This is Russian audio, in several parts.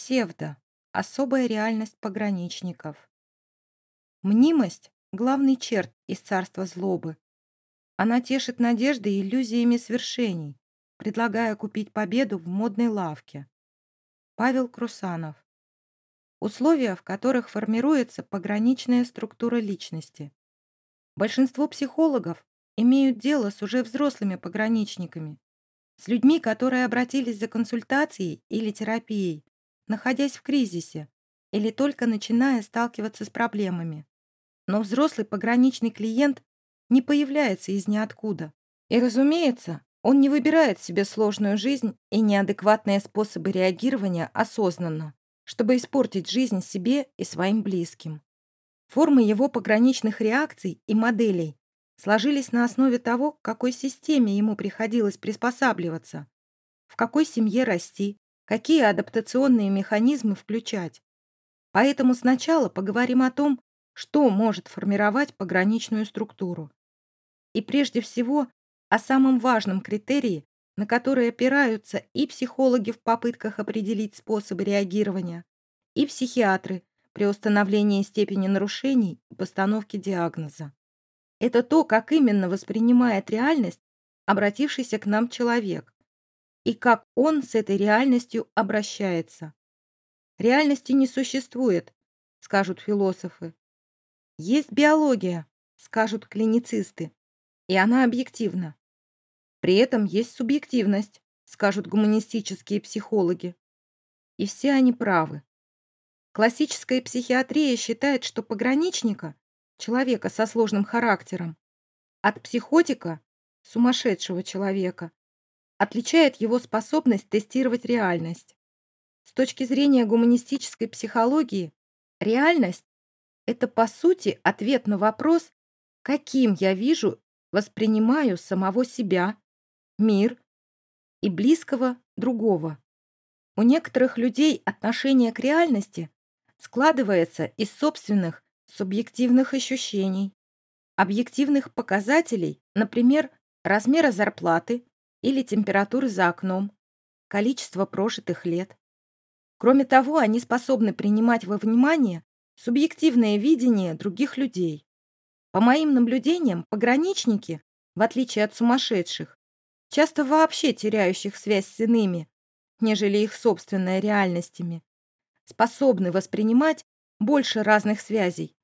Псевдо. Особая реальность пограничников. Мнимость – главный черт из царства злобы. Она тешит надежды и иллюзиями свершений, предлагая купить победу в модной лавке. Павел Крусанов. Условия, в которых формируется пограничная структура личности. Большинство психологов имеют дело с уже взрослыми пограничниками, с людьми, которые обратились за консультацией или терапией, находясь в кризисе или только начиная сталкиваться с проблемами. Но взрослый пограничный клиент не появляется из ниоткуда. И, разумеется, он не выбирает себе сложную жизнь и неадекватные способы реагирования осознанно, чтобы испортить жизнь себе и своим близким. Формы его пограничных реакций и моделей сложились на основе того, к какой системе ему приходилось приспосабливаться, в какой семье расти, какие адаптационные механизмы включать. Поэтому сначала поговорим о том, что может формировать пограничную структуру. И прежде всего о самом важном критерии, на который опираются и психологи в попытках определить способы реагирования, и психиатры при установлении степени нарушений и постановке диагноза. Это то, как именно воспринимает реальность обратившийся к нам человек, и как он с этой реальностью обращается. Реальности не существует, скажут философы. Есть биология, скажут клиницисты, и она объективна. При этом есть субъективность, скажут гуманистические психологи. И все они правы. Классическая психиатрия считает, что пограничника, человека со сложным характером, от психотика, сумасшедшего человека, отличает его способность тестировать реальность. С точки зрения гуманистической психологии, реальность – это, по сути, ответ на вопрос, каким я вижу, воспринимаю самого себя, мир и близкого другого. У некоторых людей отношение к реальности складывается из собственных субъективных ощущений, объективных показателей, например, размера зарплаты или температуры за окном, количество прожитых лет. Кроме того, они способны принимать во внимание субъективное видение других людей. По моим наблюдениям, пограничники, в отличие от сумасшедших, часто вообще теряющих связь с иными, нежели их собственной реальностями, способны воспринимать больше разных связей,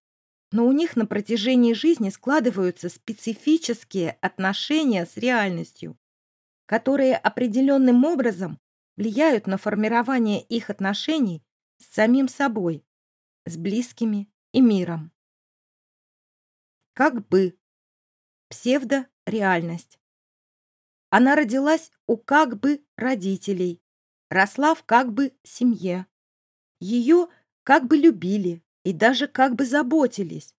но у них на протяжении жизни складываются специфические отношения с реальностью, которые определенным образом влияют на формирование их отношений с самим собой, с близкими и миром. Как бы. Псевдореальность. Она родилась у как бы родителей, росла в как бы семье. Ее как бы любили, и даже как бы заботились.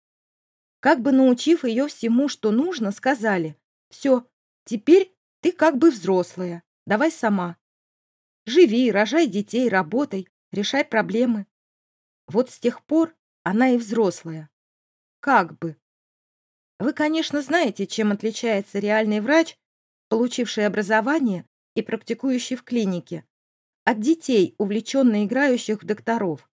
Как бы научив ее всему, что нужно, сказали, «Все, теперь ты как бы взрослая, давай сама. Живи, рожай детей, работай, решай проблемы». Вот с тех пор она и взрослая. Как бы. Вы, конечно, знаете, чем отличается реальный врач, получивший образование и практикующий в клинике, от детей, увлеченно играющих в докторов.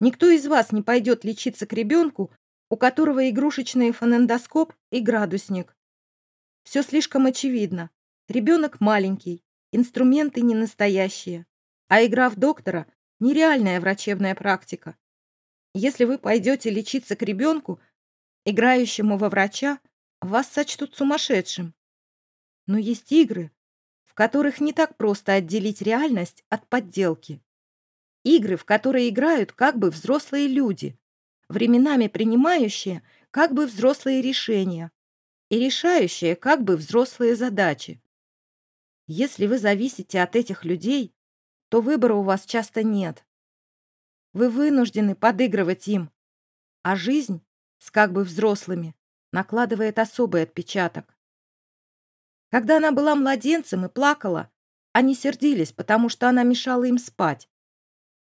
Никто из вас не пойдет лечиться к ребенку, у которого игрушечный фонендоскоп и градусник. Все слишком очевидно. Ребенок маленький, инструменты не настоящие, а игра в доктора – нереальная врачебная практика. Если вы пойдете лечиться к ребенку, играющему во врача, вас сочтут сумасшедшим. Но есть игры, в которых не так просто отделить реальность от подделки. Игры, в которые играют как бы взрослые люди, временами принимающие как бы взрослые решения и решающие как бы взрослые задачи. Если вы зависите от этих людей, то выбора у вас часто нет. Вы вынуждены подыгрывать им, а жизнь с как бы взрослыми накладывает особый отпечаток. Когда она была младенцем и плакала, они сердились, потому что она мешала им спать.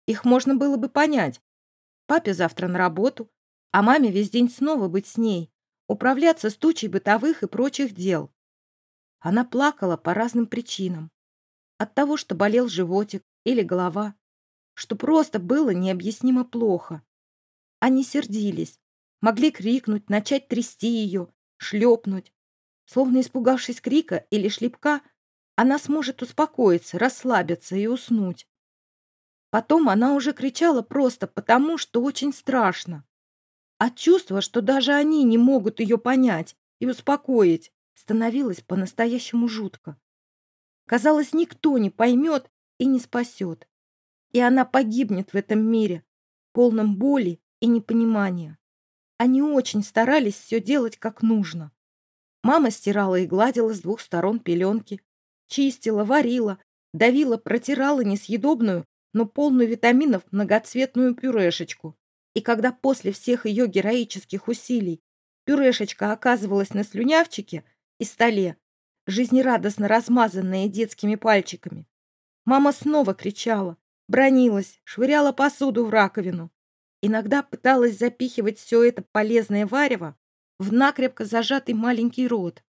Их можно было бы понять. Папе завтра на работу, а маме весь день снова быть с ней, управляться с тучей бытовых и прочих дел. Она плакала по разным причинам. От того, что болел животик или голова. что просто было необъяснимо плохо. Они сердились, могли крикнуть, начать трясти ее, шлепнуть. Словно испугавшись крика или шлепка, она сможет успокоиться, расслабиться и уснуть. Потом она уже кричала просто потому, что очень страшно. А чувство, что даже они не могут ее понять и успокоить, становилось по-настоящему жутко. Казалось, никто не поймет и не спасет. И она погибнет в этом мире, полном боли и непонимания. Они очень старались все делать как нужно. Мама стирала и гладила с двух сторон пеленки, чистила, варила, давила, протирала несъедобную, но полную витаминов многоцветную пюрешечку. И когда после всех ее героических усилий пюрешечка оказывалась на слюнявчике и столе, жизнерадостно размазанная детскими пальчиками, мама снова кричала, бронилась, швыряла посуду в раковину. Иногда пыталась запихивать все это полезное варево в накрепко зажатый маленький рот.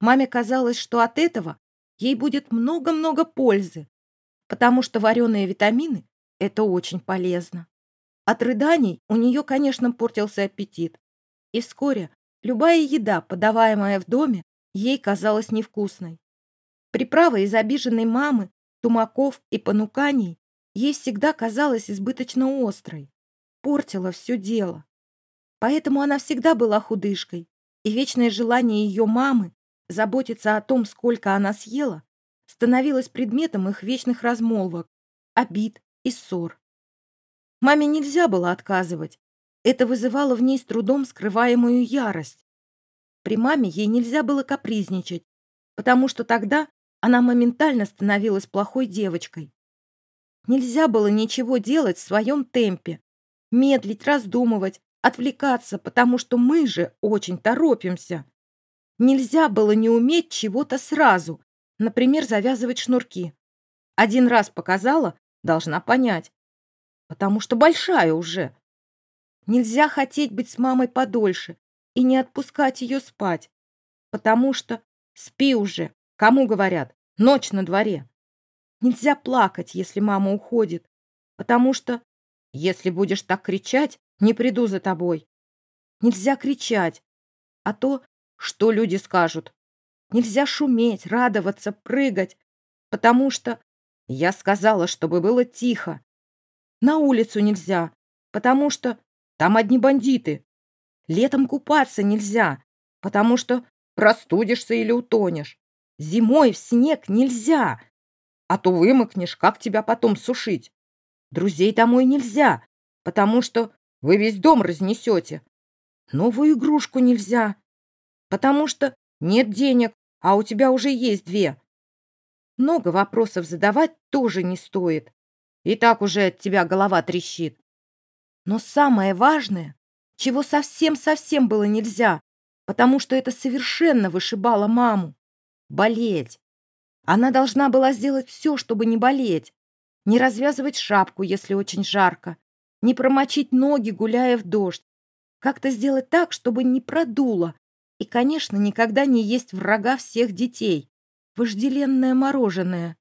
Маме казалось, что от этого ей будет много-много пользы, потому что вареные витамины – это очень полезно. От рыданий у нее, конечно, портился аппетит. И вскоре любая еда, подаваемая в доме, ей казалась невкусной. Приправа из обиженной мамы, тумаков и понуканий ей всегда казалась избыточно острой, портила все дело. Поэтому она всегда была худышкой, и вечное желание ее мамы заботиться о том, сколько она съела, становилось предметом их вечных размолвок, обид и ссор. Маме нельзя было отказывать. Это вызывало в ней с трудом скрываемую ярость. При маме ей нельзя было капризничать, потому что тогда она моментально становилась плохой девочкой. Нельзя было ничего делать в своем темпе, медлить, раздумывать, отвлекаться, потому что мы же очень торопимся. Нельзя было не уметь чего-то сразу, например, завязывать шнурки. Один раз показала, должна понять, потому что большая уже. Нельзя хотеть быть с мамой подольше и не отпускать ее спать, потому что спи уже, кому говорят, ночь на дворе. Нельзя плакать, если мама уходит, потому что если будешь так кричать, не приду за тобой. Нельзя кричать, а то, что люди скажут. Нельзя шуметь, радоваться, прыгать, потому что я сказала, чтобы было тихо. На улицу нельзя, потому что там одни бандиты. Летом купаться нельзя, потому что простудишься или утонешь. Зимой в снег нельзя, а то вымокнешь, как тебя потом сушить. Друзей домой нельзя, потому что вы весь дом разнесете. Новую игрушку нельзя, потому что нет денег, а у тебя уже есть две. Много вопросов задавать тоже не стоит. И так уже от тебя голова трещит. Но самое важное, чего совсем-совсем было нельзя, потому что это совершенно вышибало маму — болеть. Она должна была сделать все, чтобы не болеть, не развязывать шапку, если очень жарко, не промочить ноги, гуляя в дождь. Как-то сделать так, чтобы не продуло. И, конечно, никогда не есть врага всех детей. Вожделенное мороженое.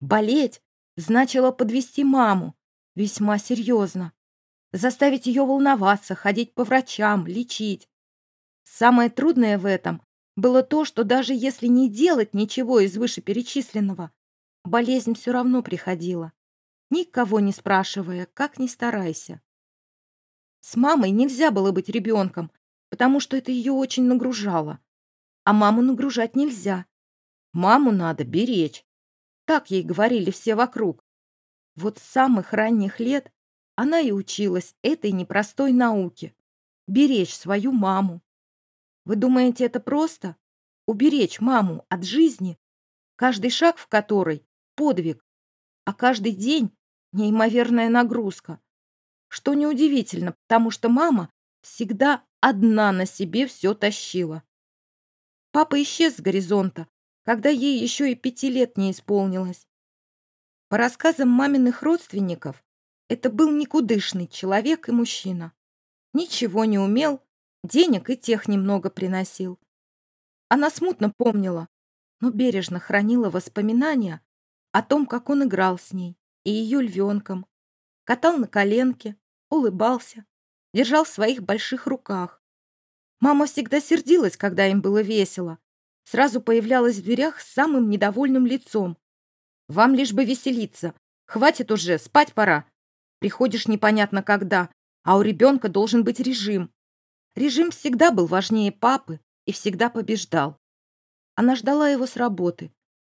Болеть значило подвести маму. Весьма серьезно. Заставить ее волноваться, ходить по врачам, лечить. Самое трудное в этом было то, что даже если не делать ничего из вышеперечисленного, болезнь все равно приходила никого не спрашивая, как ни старайся. С мамой нельзя было быть ребенком, потому что это ее очень нагружало. А маму нагружать нельзя. Маму надо беречь. Так ей говорили все вокруг. Вот с самых ранних лет она и училась этой непростой науке — беречь свою маму. Вы думаете, это просто? Уберечь маму от жизни, каждый шаг в которой — подвиг, а каждый день неимоверная нагрузка. Что неудивительно, потому что мама всегда одна на себе все тащила. Папа исчез с горизонта, когда ей еще и пяти лет не исполнилось. По рассказам маминых родственников, это был никудышный человек и мужчина. Ничего не умел, денег и тех немного приносил. Она смутно помнила, но бережно хранила воспоминания о том, как он играл с ней, и ее львенком. Катал на коленке, улыбался, держал в своих больших руках. Мама всегда сердилась, когда им было весело. Сразу появлялась в дверях с самым недовольным лицом. «Вам лишь бы веселиться. Хватит уже, спать пора. Приходишь непонятно когда, а у ребенка должен быть режим. Режим всегда был важнее папы и всегда побеждал. Она ждала его с работы,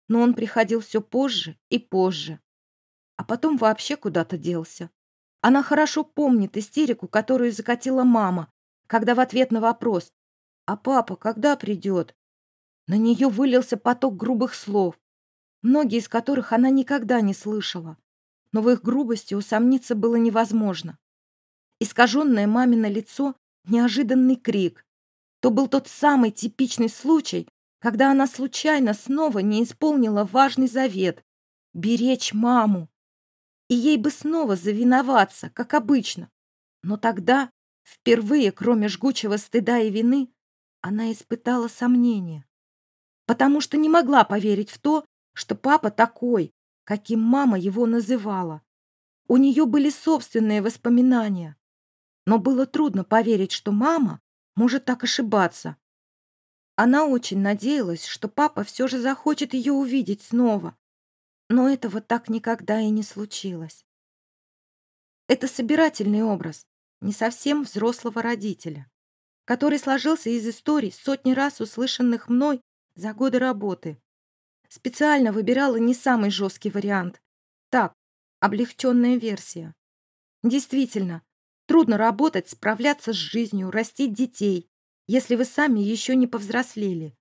но он приходил все позже и позже. А потом вообще куда-то делся. Она хорошо помнит истерику, которую закатила мама, когда в ответ на вопрос «А папа когда придет?» На нее вылился поток грубых слов, многие из которых она никогда не слышала. Но в их грубости усомниться было невозможно. Искаженное мамино лицо — неожиданный крик. То был тот самый типичный случай, когда она случайно снова не исполнила важный завет — беречь маму. И ей бы снова завиноваться, как обычно. Но тогда, впервые, кроме жгучего стыда и вины, она испытала сомнение. Потому что не могла поверить в то, что папа такой, каким мама его называла. У нее были собственные воспоминания. Но было трудно поверить, что мама может так ошибаться. Она очень надеялась, что папа все же захочет ее увидеть снова. Но этого так никогда и не случилось. Это собирательный образ, не совсем взрослого родителя, который сложился из историй, сотни раз услышанных мной за годы работы. Специально выбирала не самый жесткий вариант. Так, облегченная версия. Действительно, трудно работать, справляться с жизнью, растить детей, если вы сами еще не повзрослели.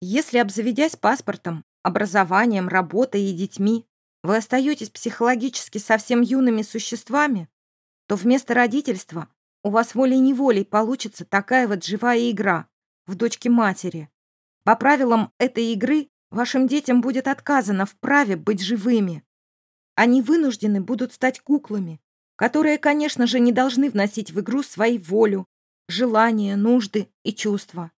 Если, обзаведясь паспортом, образованием, работой и детьми, вы остаетесь психологически совсем юными существами, то вместо родительства у вас волей-неволей получится такая вот живая игра в дочке матери. По правилам этой игры вашим детям будет отказано в праве быть живыми. Они вынуждены будут стать куклами, которые, конечно же, не должны вносить в игру свою волю, желания, нужды и чувства.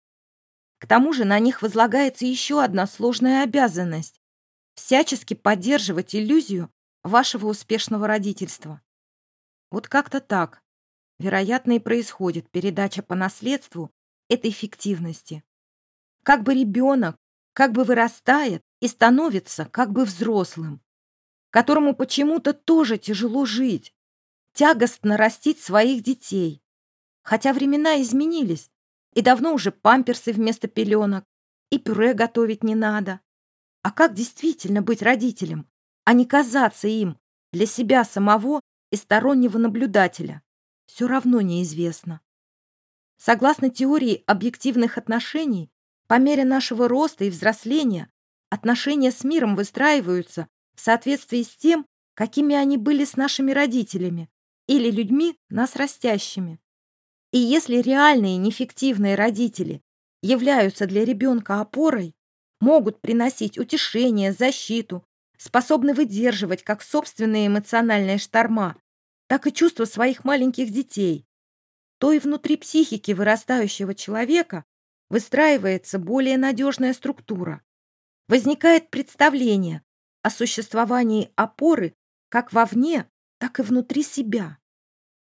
К тому же на них возлагается еще одна сложная обязанность – всячески поддерживать иллюзию вашего успешного родительства. Вот как-то так, вероятно, и происходит передача по наследству этой фиктивности. Как бы ребенок, как бы вырастает и становится как бы взрослым, которому почему-то тоже тяжело жить, тягостно растить своих детей, Хотя времена изменились, и давно уже памперсы вместо пеленок, и пюре готовить не надо. А как действительно быть родителем, а не казаться им для себя самого и стороннего наблюдателя, все равно неизвестно. Согласно теории объективных отношений, по мере нашего роста и взросления отношения с миром выстраиваются в соответствии с тем, какими они были с нашими родителями или людьми, нас растящими. И если реальные нефиктивные родители являются для ребенка опорой, могут приносить утешение, защиту, способны выдерживать как собственные эмоциональные шторма, так и чувства своих маленьких детей, то и внутри психики вырастающего человека выстраивается более надежная структура. Возникает представление о существовании опоры как вовне, так и внутри себя.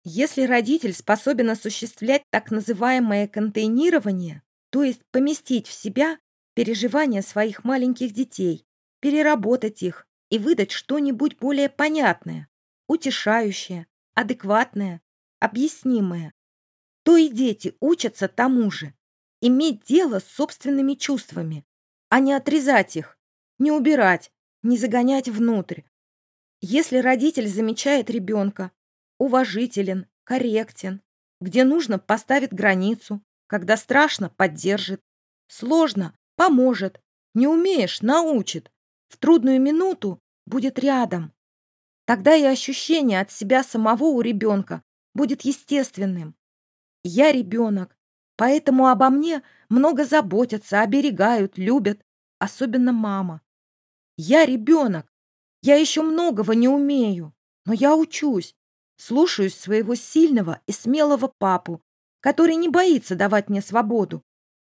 Если родитель способен осуществлять так называемое контейнирование, то есть поместить в себя переживания своих маленьких детей, переработать их и выдать что-нибудь более понятное, утешающее, адекватное, объяснимое, то и дети учатся тому же, иметь дело с собственными чувствами, а не отрезать их, не убирать, не загонять внутрь. Если родитель замечает ребенка, уважителен, корректен. Где нужно, поставит границу. Когда страшно, поддержит. Сложно, поможет. Не умеешь, научит. В трудную минуту будет рядом. Тогда и ощущение от себя самого у ребенка будет естественным. Я ребенок, поэтому обо мне много заботятся, оберегают, любят, особенно мама. Я ребенок, я еще многого не умею, но я учусь, Слушаюсь своего сильного и смелого папу, который не боится давать мне свободу.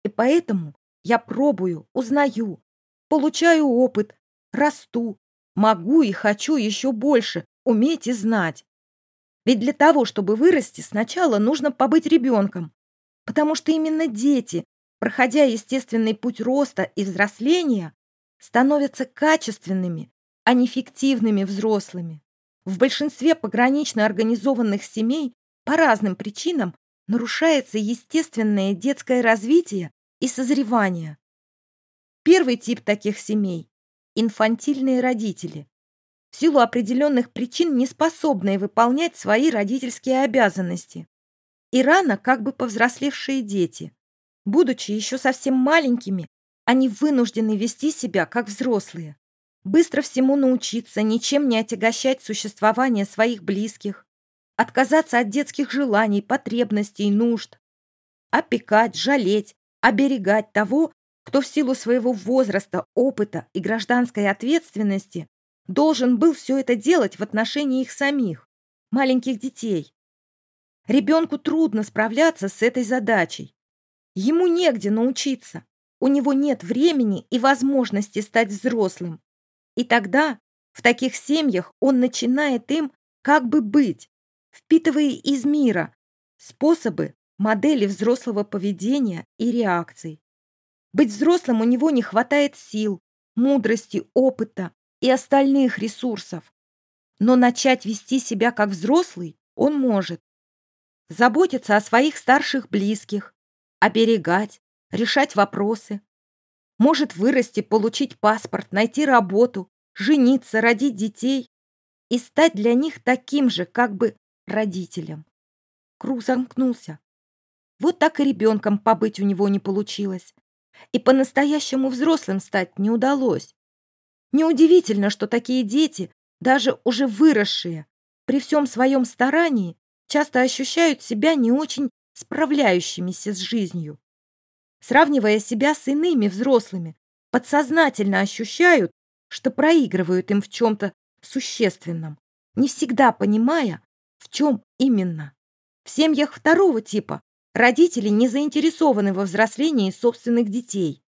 И поэтому я пробую, узнаю, получаю опыт, расту, могу и хочу еще больше, уметь и знать. Ведь для того, чтобы вырасти, сначала нужно побыть ребенком, потому что именно дети, проходя естественный путь роста и взросления, становятся качественными, а не фиктивными взрослыми. В большинстве погранично организованных семей по разным причинам нарушается естественное детское развитие и созревание. Первый тип таких семей – инфантильные родители, в силу определенных причин не способные выполнять свои родительские обязанности. И рано как бы повзрослевшие дети. Будучи еще совсем маленькими, они вынуждены вести себя как взрослые. Быстро всему научиться, ничем не отягощать существование своих близких, отказаться от детских желаний, потребностей, нужд, опекать, жалеть, оберегать того, кто в силу своего возраста, опыта и гражданской ответственности должен был все это делать в отношении их самих, маленьких детей. Ребенку трудно справляться с этой задачей. Ему негде научиться, у него нет времени и возможности стать взрослым. И тогда в таких семьях он начинает им как бы быть, впитывая из мира способы, модели взрослого поведения и реакций. Быть взрослым у него не хватает сил, мудрости, опыта и остальных ресурсов. Но начать вести себя как взрослый он может. Заботиться о своих старших близких, оберегать, решать вопросы. Может вырасти, получить паспорт, найти работу, жениться, родить детей и стать для них таким же, как бы родителем. Круг замкнулся. Вот так и ребенком побыть у него не получилось. И по-настоящему взрослым стать не удалось. Неудивительно, что такие дети, даже уже выросшие, при всем своем старании, часто ощущают себя не очень справляющимися с жизнью. Сравнивая себя с иными взрослыми, подсознательно ощущают, что проигрывают им в чем-то существенном, не всегда понимая, в чем именно. В семьях второго типа родители не заинтересованы во взрослении собственных детей.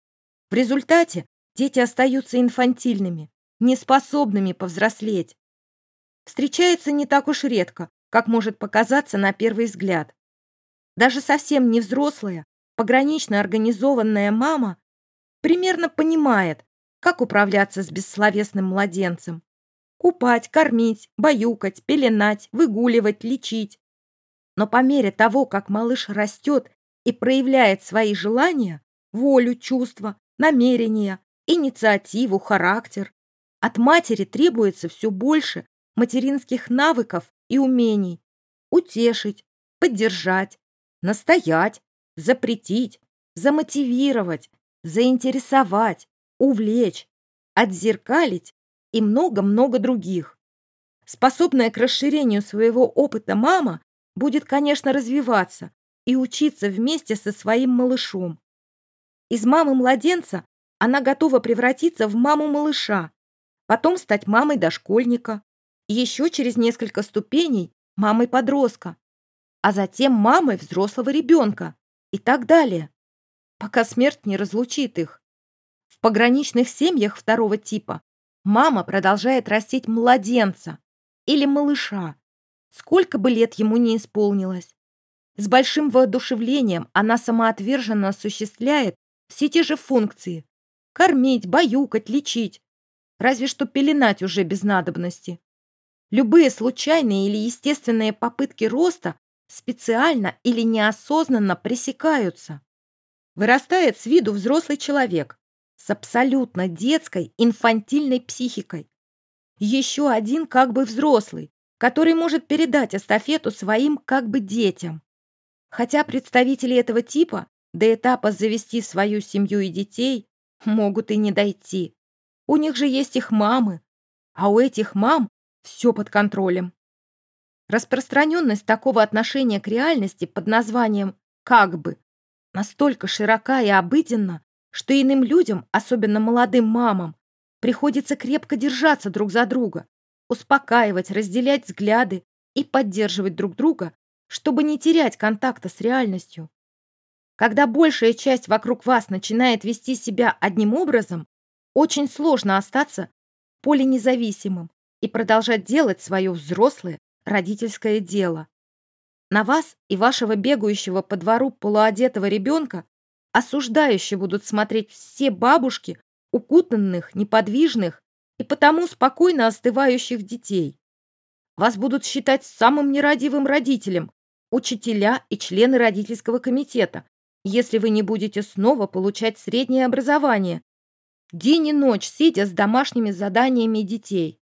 В результате дети остаются инфантильными, неспособными повзрослеть. Встречается не так уж редко, как может показаться на первый взгляд. Даже совсем не взрослая, погранично организованная мама примерно понимает, как управляться с бессловесным младенцем. Купать, кормить, баюкать, пеленать, выгуливать, лечить. Но по мере того, как малыш растет и проявляет свои желания, волю, чувства, намерения, инициативу, характер, от матери требуется все больше материнских навыков и умений. Утешить, поддержать, настоять, запретить, замотивировать, заинтересовать, увлечь, отзеркалить и много-много других. Способная к расширению своего опыта мама будет, конечно, развиваться и учиться вместе со своим малышом. Из мамы-младенца она готова превратиться в маму-малыша, потом стать мамой дошкольника, еще через несколько ступеней мамой-подростка, а затем мамой взрослого ребенка и так далее, пока смерть не разлучит их. В пограничных семьях второго типа мама продолжает растить младенца или малыша, сколько бы лет ему не исполнилось. С большим воодушевлением она самоотверженно осуществляет все те же функции – кормить, баюкать, лечить, разве что пеленать уже без надобности. Любые случайные или естественные попытки роста специально или неосознанно пресекаются. Вырастает с виду взрослый человек с абсолютно детской, инфантильной психикой. Еще один как бы взрослый, который может передать эстафету своим как бы детям. Хотя представители этого типа до этапа завести свою семью и детей могут и не дойти. У них же есть их мамы, а у этих мам все под контролем. Распространенность такого отношения к реальности под названием «как бы» настолько широка и обыденна, что иным людям, особенно молодым мамам, приходится крепко держаться друг за друга, успокаивать, разделять взгляды и поддерживать друг друга, чтобы не терять контакта с реальностью. Когда большая часть вокруг вас начинает вести себя одним образом, очень сложно остаться поленезависимым и продолжать делать свое взрослое родительское дело. На вас и вашего бегающего по двору полуодетого ребенка осуждающе будут смотреть все бабушки, укутанных, неподвижных и потому спокойно остывающих детей. Вас будут считать самым нерадивым родителем, учителя и члены родительского комитета, если вы не будете снова получать среднее образование, день и ночь сидя с домашними заданиями детей.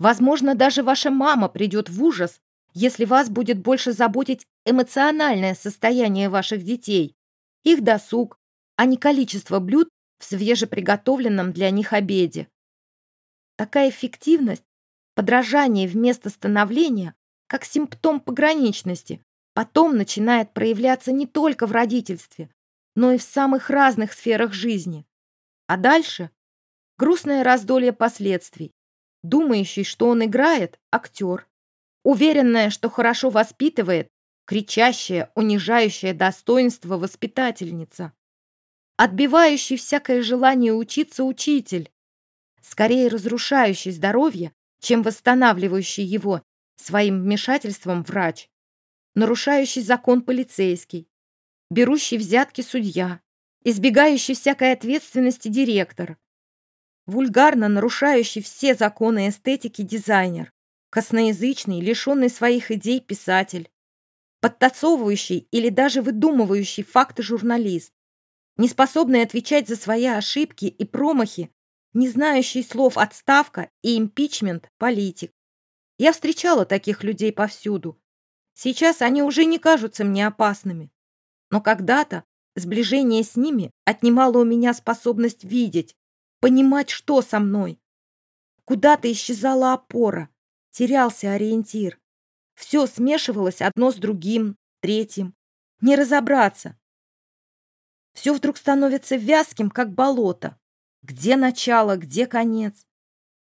Возможно, даже ваша мама придет в ужас, если вас будет больше заботить эмоциональное состояние ваших детей, их досуг, а не количество блюд в свежеприготовленном для них обеде. Такая эффективность, подражание вместо становления, как симптом пограничности, потом начинает проявляться не только в родительстве, но и в самых разных сферах жизни. А дальше грустное раздолье последствий, думающий, что он играет, актер, уверенная, что хорошо воспитывает, кричащая, унижающая достоинство воспитательница, отбивающий всякое желание учиться учитель, скорее разрушающий здоровье, чем восстанавливающий его своим вмешательством врач, нарушающий закон полицейский, берущий взятки судья, избегающий всякой ответственности директор, вульгарно нарушающий все законы эстетики дизайнер, косноязычный, лишенный своих идей писатель, подтасовывающий или даже выдумывающий факты журналист, неспособный отвечать за свои ошибки и промахи, не знающий слов отставка и импичмент политик. Я встречала таких людей повсюду. Сейчас они уже не кажутся мне опасными. Но когда-то сближение с ними отнимало у меня способность видеть, понимать, что со мной. Куда-то исчезала опора, терялся ориентир. Все смешивалось одно с другим, третьим. Не разобраться. Все вдруг становится вязким, как болото. Где начало, где конец?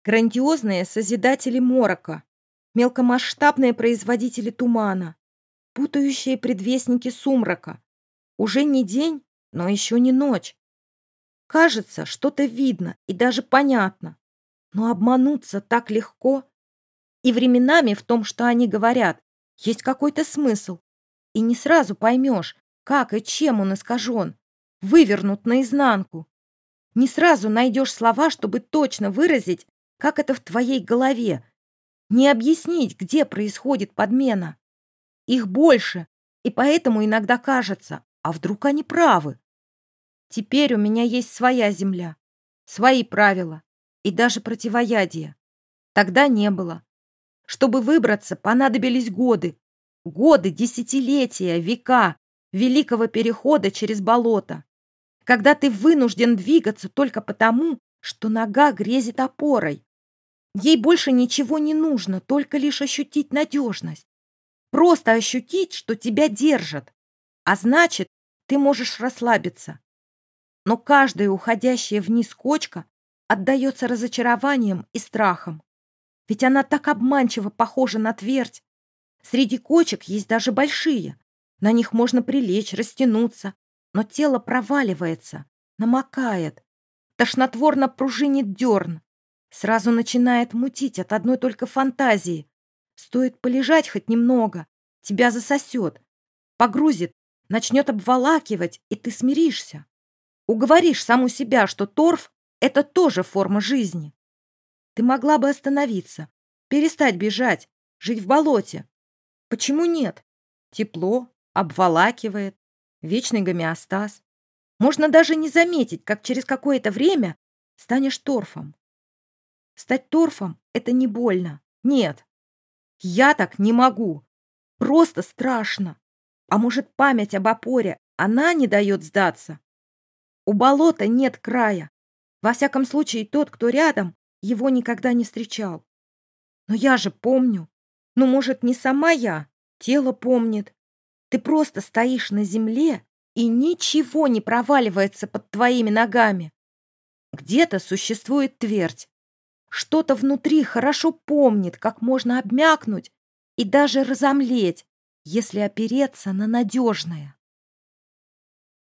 Грандиозные созидатели морока, мелкомасштабные производители тумана, путающие предвестники сумрака. Уже не день, но еще не ночь. Кажется, что-то видно и даже понятно, но обмануться так легко. И временами в том, что они говорят, есть какой-то смысл, и не сразу поймешь, как и чем он искажен, вывернут наизнанку. Не сразу найдешь слова, чтобы точно выразить, как это в твоей голове, не объяснить, где происходит подмена. Их больше, и поэтому иногда кажется, а вдруг они правы. Теперь у меня есть своя земля, свои правила и даже противоядие. Тогда не было. Чтобы выбраться, понадобились годы. Годы, десятилетия, века великого перехода через болото. Когда ты вынужден двигаться только потому, что нога грезит опорой, Ей больше ничего не нужно, только лишь ощутить надежность. Просто ощутить, что тебя держат. А значит, ты можешь расслабиться. Но каждая уходящая вниз кочка отдается разочарованием и страхом. Ведь она так обманчиво похожа на твердь. Среди кочек есть даже большие. На них можно прилечь, растянуться. Но тело проваливается, намокает. Тошнотворно пружинит дерн. Сразу начинает мутить от одной только фантазии. Стоит полежать хоть немного, тебя засосет, погрузит, начнет обволакивать, и ты смиришься. Уговоришь саму себя, что торф — это тоже форма жизни. Ты могла бы остановиться, перестать бежать, жить в болоте. Почему нет? Тепло, обволакивает, вечный гомеостаз. Можно даже не заметить, как через какое-то время станешь торфом. Стать торфом — это не больно. Нет. Я так не могу. Просто страшно. А может, память об опоре, она не дает сдаться? У болота нет края. Во всяком случае, тот, кто рядом, его никогда не встречал. Но я же помню. Ну, может, не сама я, тело помнит. Ты просто стоишь на земле, и ничего не проваливается под твоими ногами. Где-то существует твердь, что-то внутри хорошо помнит, как можно обмякнуть и даже разомлеть, если опереться на надежное.